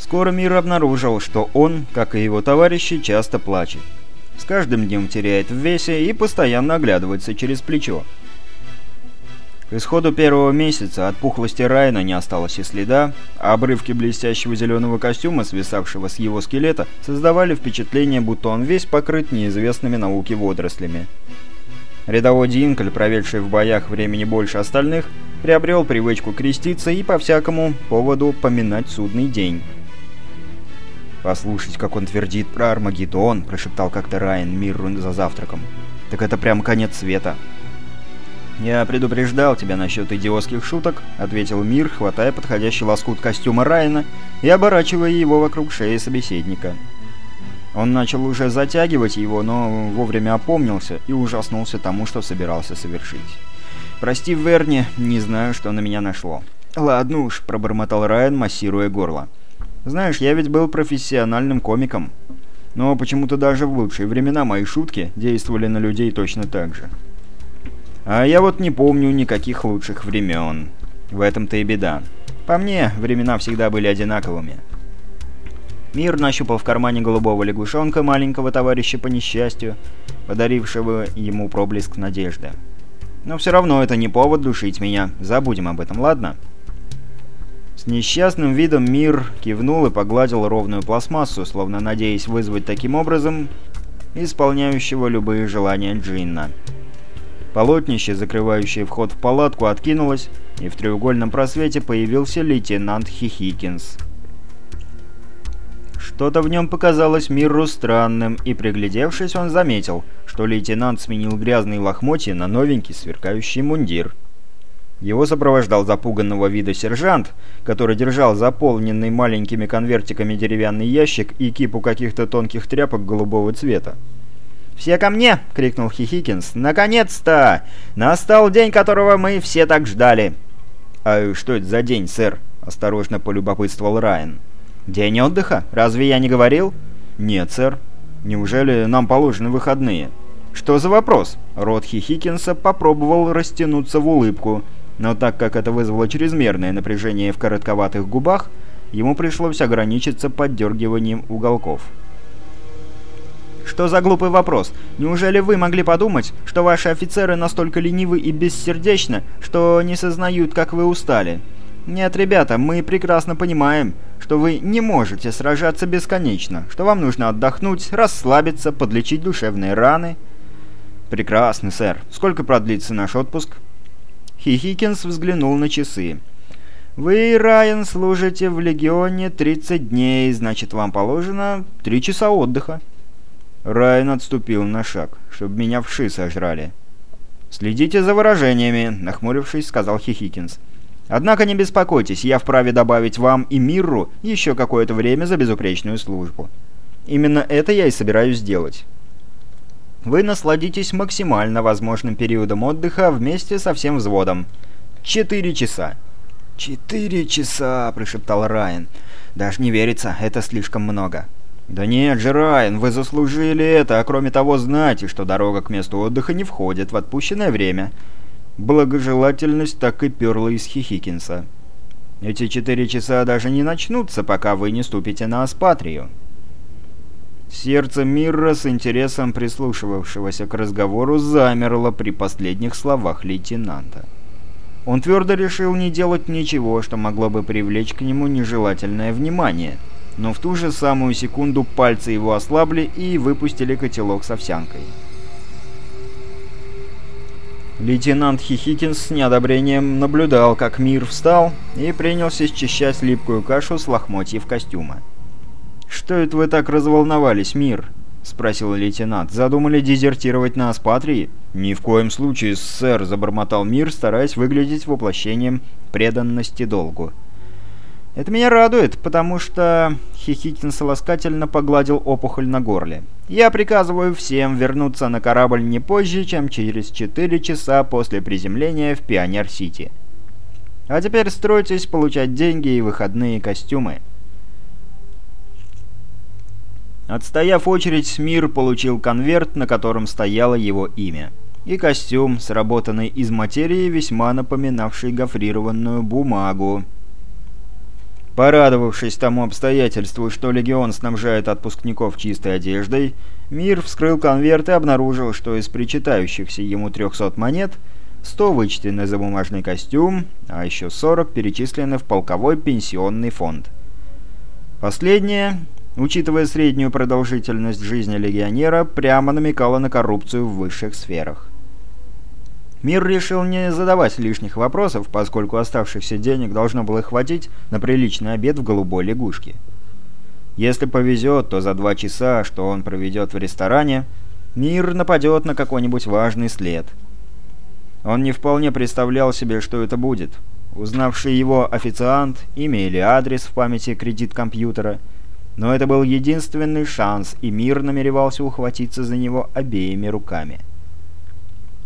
Скоро мир обнаружил, что он, как и его товарищи, часто плачет. С каждым днем теряет в весе и постоянно оглядывается через плечо. К исходу первого месяца от пухлости Райана не осталось и следа, а обрывки блестящего зеленого костюма, свисавшего с его скелета, создавали впечатление, будто он весь покрыт неизвестными науке водорослями. Рядовой Динкль, проведший в боях времени больше остальных, приобрел привычку креститься и по всякому поводу поминать судный день. «Послушать, как он твердит про Армагеддон», — прошептал как-то Райан Мирру за завтраком. «Так это прям конец света». «Я предупреждал тебя насчет идиотских шуток», — ответил Мир, хватая подходящий лоскут костюма Райана и оборачивая его вокруг шеи собеседника. Он начал уже затягивать его, но вовремя опомнился и ужаснулся тому, что собирался совершить. «Прости, Верни, не знаю, что на меня нашло». «Ладно уж», — пробормотал Райан, массируя горло. «Знаешь, я ведь был профессиональным комиком. Но почему-то даже в лучшие времена мои шутки действовали на людей точно так же». А я вот не помню никаких лучших времен. В этом-то и беда. По мне, времена всегда были одинаковыми. Мир нащупал в кармане голубого лягушонка маленького товарища по несчастью, подарившего ему проблеск надежды. Но все равно это не повод душить меня. Забудем об этом, ладно? С несчастным видом Мир кивнул и погладил ровную пластмассу, словно надеясь вызвать таким образом исполняющего любые желания Джинна. Полотнище, закрывающее вход в палатку, откинулось, и в треугольном просвете появился лейтенант Хихикинс. Что-то в нем показалось миру странным, и приглядевшись, он заметил, что лейтенант сменил грязные лохмотья на новенький сверкающий мундир. Его сопровождал запуганного вида сержант, который держал заполненный маленькими конвертиками деревянный ящик и кипу каких-то тонких тряпок голубого цвета. «Все ко мне!» — крикнул Хихикинс. «Наконец-то! Настал день, которого мы все так ждали!» «А что это за день, сэр?» — осторожно полюбопытствовал Райан. «День отдыха? Разве я не говорил?» «Нет, сэр. Неужели нам положены выходные?» «Что за вопрос?» Рот Хихикинса попробовал растянуться в улыбку, но так как это вызвало чрезмерное напряжение в коротковатых губах, ему пришлось ограничиться поддергиванием уголков. Что за глупый вопрос? Неужели вы могли подумать, что ваши офицеры настолько ленивы и бессердечны, что не сознают, как вы устали? Нет, ребята, мы прекрасно понимаем, что вы не можете сражаться бесконечно, что вам нужно отдохнуть, расслабиться, подлечить душевные раны. Прекрасно, сэр. Сколько продлится наш отпуск? Хихикинс взглянул на часы. «Вы, Райан, служите в Легионе 30 дней, значит, вам положено 3 часа отдыха». Райан отступил на шаг, чтобы меня вши сожрали. «Следите за выражениями», — нахмурившись, сказал Хихикинс. «Однако не беспокойтесь, я вправе добавить вам и Мирру еще какое-то время за безупречную службу. Именно это я и собираюсь сделать. Вы насладитесь максимально возможным периодом отдыха вместе со всем взводом. Четыре часа». «Четыре часа», — прошептал Райан. «Даже не верится, это слишком много». «Да нет же, Райан, вы заслужили это, а кроме того знайте, что дорога к месту отдыха не входит в отпущенное время». Благожелательность так и перла из Хихикинса. «Эти четыре часа даже не начнутся, пока вы не ступите на Аспатрию». Сердце Мирра с интересом прислушивавшегося к разговору замерло при последних словах лейтенанта. Он твердо решил не делать ничего, что могло бы привлечь к нему нежелательное внимание – но в ту же самую секунду пальцы его ослабли и выпустили котелок с овсянкой. Лейтенант Хихикинс с неодобрением наблюдал, как мир встал и принялся счищать липкую кашу с лохмотьев костюма. «Что это вы так разволновались, мир?» — спросил лейтенант. «Задумали дезертировать на Аспатрии?» «Ни в коем случае, сэр», — забормотал мир, стараясь выглядеть воплощением преданности долгу. Это меня радует, потому что...» Хихикин солоскательно погладил опухоль на горле. «Я приказываю всем вернуться на корабль не позже, чем через 4 часа после приземления в Пионер-Сити. А теперь стройтесь получать деньги и выходные костюмы». Отстояв очередь, Мир получил конверт, на котором стояло его имя. И костюм, сработанный из материи, весьма напоминавший гофрированную бумагу. Порадовавшись тому обстоятельству, что Легион снабжает отпускников чистой одеждой, Мир вскрыл конверт и обнаружил, что из причитающихся ему 300 монет 100 вычтены за бумажный костюм, а еще 40 перечислены в полковой пенсионный фонд. Последнее, учитывая среднюю продолжительность жизни легионера, прямо намекало на коррупцию в высших сферах. Мир решил не задавать лишних вопросов, поскольку оставшихся денег должно было хватить на приличный обед в «Голубой лягушке». Если повезет, то за два часа, что он проведет в ресторане, Мир нападет на какой-нибудь важный след. Он не вполне представлял себе, что это будет. Узнавший его официант, имя или адрес в памяти кредит компьютера. Но это был единственный шанс, и Мир намеревался ухватиться за него обеими руками.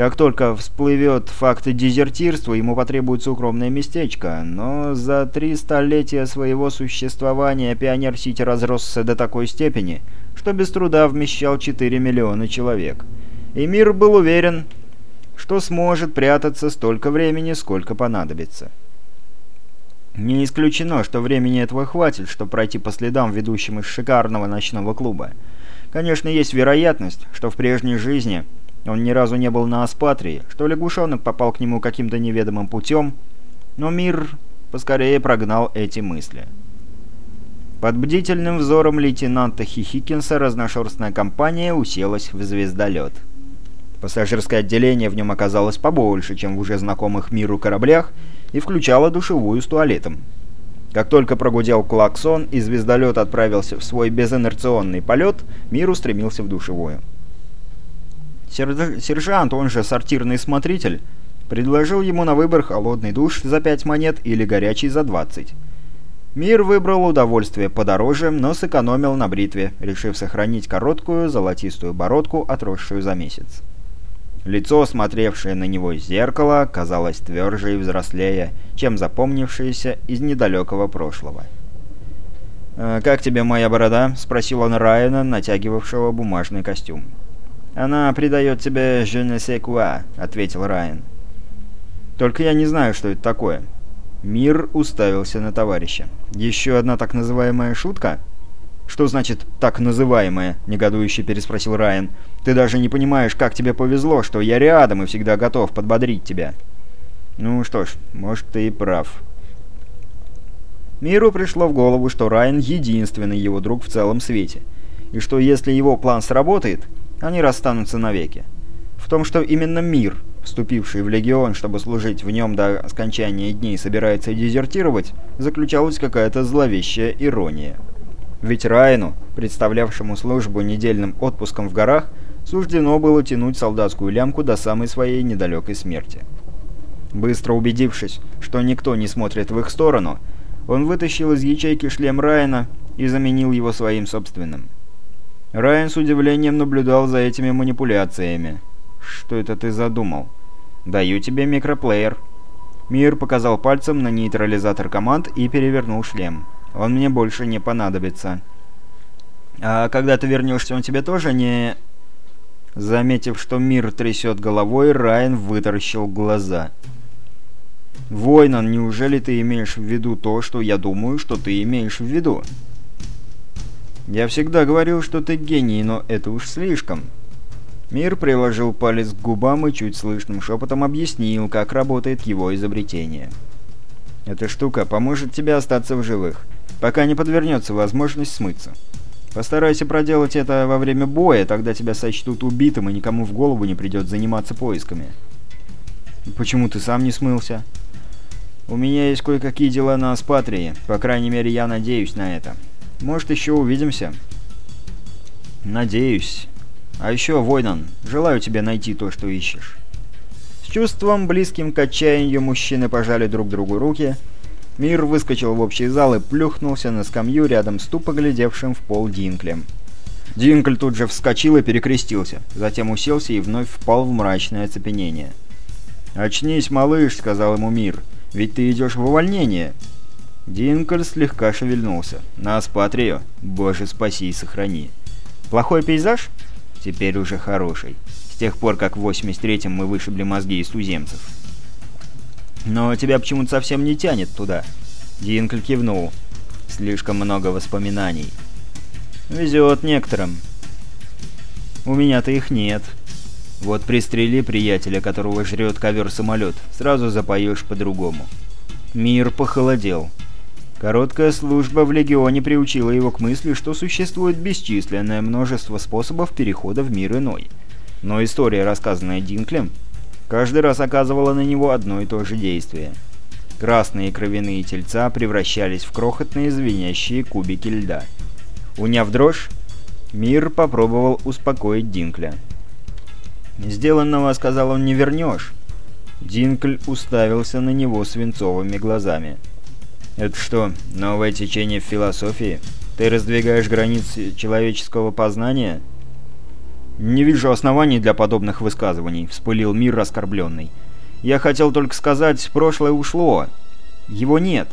Как только всплывет факт дезертирства, ему потребуется укромное местечко, но за три столетия своего существования Пионер-Сити разросся до такой степени, что без труда вмещал 4 миллиона человек. И мир был уверен, что сможет прятаться столько времени, сколько понадобится. Не исключено, что времени этого хватит, чтобы пройти по следам, ведущим из шикарного ночного клуба. Конечно, есть вероятность, что в прежней жизни он ни разу не был на Аспатрии, что лягушонок попал к нему каким-то неведомым путем, но мир поскорее прогнал эти мысли. Под бдительным взором лейтенанта Хихикинса разношерстная компания уселась в звездолет. Пассажирское отделение в нем оказалось побольше, чем в уже знакомых миру кораблях, и включало душевую с туалетом. Как только прогудел клаксон и звездолет отправился в свой безинерционный полет, мир устремился в душевую. Сержант, он же сортирный смотритель, предложил ему на выбор холодный душ за 5 монет или горячий за 20. Мир выбрал удовольствие подороже, но сэкономил на бритве, решив сохранить короткую золотистую бородку, отросшую за месяц. Лицо, смотревшее на него из зеркала, казалось тверже и взрослее, чем запомнившееся из недалекого прошлого. «Э, «Как тебе моя борода?» — спросил он Райана, натягивавшего бумажный костюм. «Она придает тебе «je ne sais quoi», — ответил Райан. «Только я не знаю, что это такое». Мир уставился на товарища. «Еще одна так называемая шутка?» «Что значит «так называемая»?» — негодующе переспросил Райан. «Ты даже не понимаешь, как тебе повезло, что я рядом и всегда готов подбодрить тебя». «Ну что ж, может, ты и прав». Миру пришло в голову, что Райан — единственный его друг в целом свете, и что если его план сработает, они расстанутся навеки. В том, что именно мир, вступивший в Легион, чтобы служить в нем до скончания дней, собирается дезертировать, заключалась какая-то зловещая ирония. Ведь Райну, представлявшему службу недельным отпуском в горах, суждено было тянуть солдатскую лямку до самой своей недалекой смерти. Быстро убедившись, что никто не смотрит в их сторону, он вытащил из ячейки шлем Райана и заменил его своим собственным. Райан с удивлением наблюдал за этими манипуляциями. «Что это ты задумал?» «Даю тебе микроплеер». Мир показал пальцем на нейтрализатор команд и перевернул шлем. «Он мне больше не понадобится». «А когда ты вернешься, он тебе тоже не...» Заметив, что мир трясет головой, Райан вытаращил глаза. «Войнан, неужели ты имеешь в виду то, что я думаю, что ты имеешь в виду?» «Я всегда говорил, что ты гений, но это уж слишком». Мир приложил палец к губам и чуть слышным шепотом объяснил, как работает его изобретение. «Эта штука поможет тебе остаться в живых, пока не подвернется возможность смыться. Постарайся проделать это во время боя, тогда тебя сочтут убитым и никому в голову не придет заниматься поисками». «Почему ты сам не смылся?» «У меня есть кое-какие дела на Аспатрии, по крайней мере я надеюсь на это». Может, еще увидимся. Надеюсь. А еще, Войнан, желаю тебе найти то, что ищешь. С чувством, близким к отчаянию, мужчины пожали друг другу руки. Мир выскочил в общий зал и плюхнулся на скамью рядом с тупо глядевшим в пол Динклем. Динкль тут же вскочил и перекрестился, затем уселся и вновь впал в мрачное оцепенение. «Очнись, малыш», — сказал ему Мир, — «ведь ты идешь в увольнение». Динкель слегка шевельнулся. «Нас, Патрио! Боже, спаси и сохрани!» «Плохой пейзаж?» «Теперь уже хороший. С тех пор, как в 83-м мы вышибли мозги из туземцев». «Но тебя почему-то совсем не тянет туда». Динкль кивнул. Слишком много воспоминаний. Везет некоторым. У меня-то их нет. Вот пристрели приятеля, которого жрет ковер-самолет, сразу запоешь по-другому. Мир похолодел. Короткая служба в Легионе приучила его к мысли, что существует бесчисленное множество способов перехода в мир иной. Но история, рассказанная Динклем, каждый раз оказывала на него одно и то же действие. Красные кровяные тельца превращались в крохотные звенящие кубики льда. Уняв дрожь, Мир попробовал успокоить Динкля. «Сделанного, — сказал он, — не вернешь». Динкль уставился на него свинцовыми глазами. «Это что, новое течение в философии? Ты раздвигаешь границы человеческого познания?» «Не вижу оснований для подобных высказываний», — вспылил мир оскорбленный. «Я хотел только сказать, прошлое ушло. Его нет».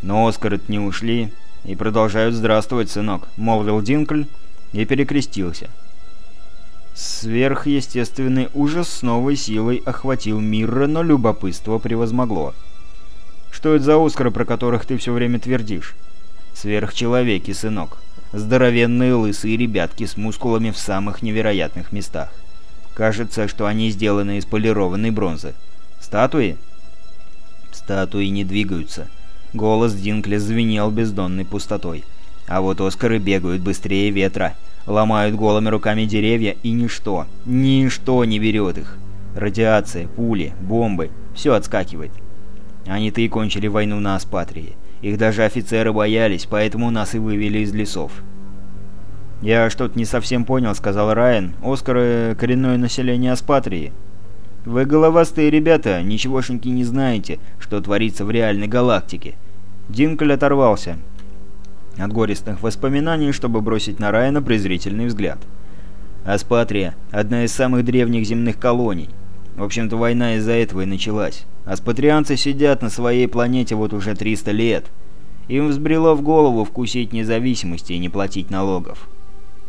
Но Оскары не ушли и продолжают здравствовать, сынок», — молвил Динкль и перекрестился. Сверхъестественный ужас с новой силой охватил Мирра, но любопытство превозмогло. «Что это за Оскары, про которых ты все время твердишь?» «Сверхчеловеки, сынок. Здоровенные лысые ребятки с мускулами в самых невероятных местах. Кажется, что они сделаны из полированной бронзы. Статуи?» Статуи не двигаются. Голос Динкля звенел бездонной пустотой. А вот Оскары бегают быстрее ветра, ломают голыми руками деревья, и ничто, ничто не берет их. Радиация, пули, бомбы — все отскакивает. Они-то и кончили войну на Аспатрии. Их даже офицеры боялись, поэтому нас и вывели из лесов. «Я что-то не совсем понял», — сказал Райан. «Оскары — коренное население Аспатрии». «Вы головастые ребята, ничегошеньки не знаете, что творится в реальной галактике». Динкль оторвался от горестных воспоминаний, чтобы бросить на Райана презрительный взгляд. Аспатрия – одна из самых древних земных колоний. В общем-то, война из-за этого и началась. Аспатрианцы сидят на своей планете вот уже 300 лет. Им взбрело в голову вкусить независимости и не платить налогов.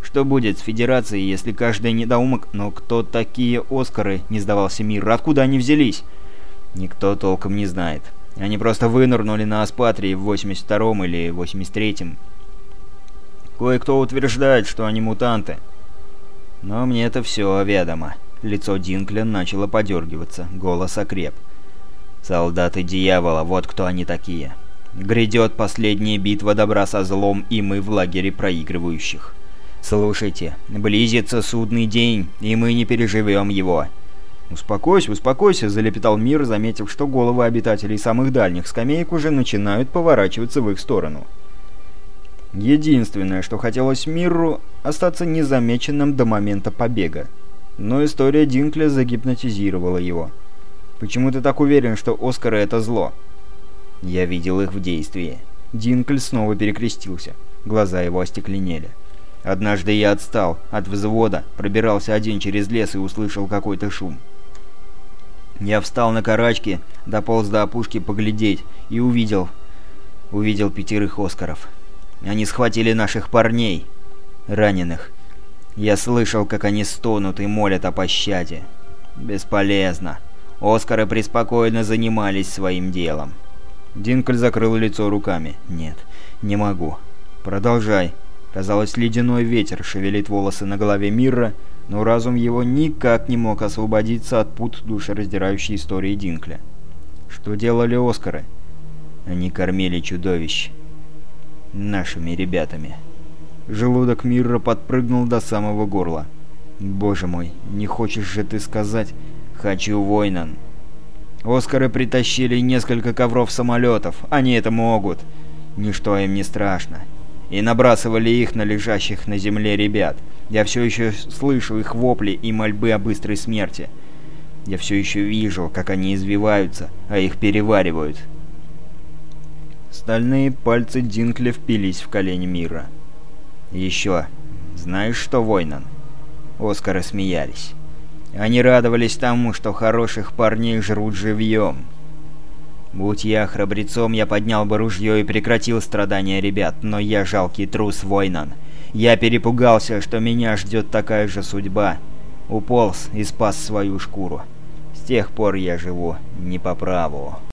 Что будет с Федерацией, если каждый недоумок... Но кто такие Оскары, не сдавался мир, откуда они взялись? Никто толком не знает. Они просто вынырнули на Аспатрии в 82-м или 83-м. Кое-кто утверждает, что они мутанты. Но мне это все ведомо. Лицо Динкля начало подергиваться, голос окреп. Солдаты дьявола, вот кто они такие. Грядет последняя битва добра со злом, и мы в лагере проигрывающих. Слушайте, близится судный день, и мы не переживем его. «Успокойся, успокойся», — залепетал Мир, заметив, что головы обитателей самых дальних скамеек уже начинают поворачиваться в их сторону. Единственное, что хотелось Мирру, остаться незамеченным до момента побега. Но история Динкля загипнотизировала его. «Почему ты так уверен, что Оскары — это зло?» «Я видел их в действии». Динкль снова перекрестился. Глаза его остекленели. «Однажды я отстал от взвода, пробирался один через лес и услышал какой-то шум. Я встал на карачки, дополз до опушки поглядеть и увидел... Увидел пятерых Оскаров. Они схватили наших парней, раненых. Я слышал, как они стонут и молят о пощаде. Бесполезно. Оскары преспокойно занимались своим делом. Динкль закрыл лицо руками. «Нет, не могу. Продолжай». Казалось, ледяной ветер шевелит волосы на голове Мирра, но разум его никак не мог освободиться от пут душераздирающей истории Динкля. Что делали Оскары? Они кормили чудовищ. Нашими ребятами. Желудок Мирра подпрыгнул до самого горла. «Боже мой, не хочешь же ты сказать...» «Хочу, Войнан!» Оскары притащили несколько ковров самолетов. Они это могут. Ничто им не страшно. И набрасывали их на лежащих на земле ребят. Я все еще слышу их вопли и мольбы о быстрой смерти. Я все еще вижу, как они извиваются, а их переваривают. Стальные пальцы Динкля впились в колени мира. «Еще. Знаешь что, Войнан?» Оскары смеялись. Они радовались тому, что хороших парней жрут живьем. Будь я храбрецом, я поднял бы ружье и прекратил страдания ребят, но я жалкий трус Войнан. Я перепугался, что меня ждет такая же судьба. Уполз и спас свою шкуру. С тех пор я живу не по праву.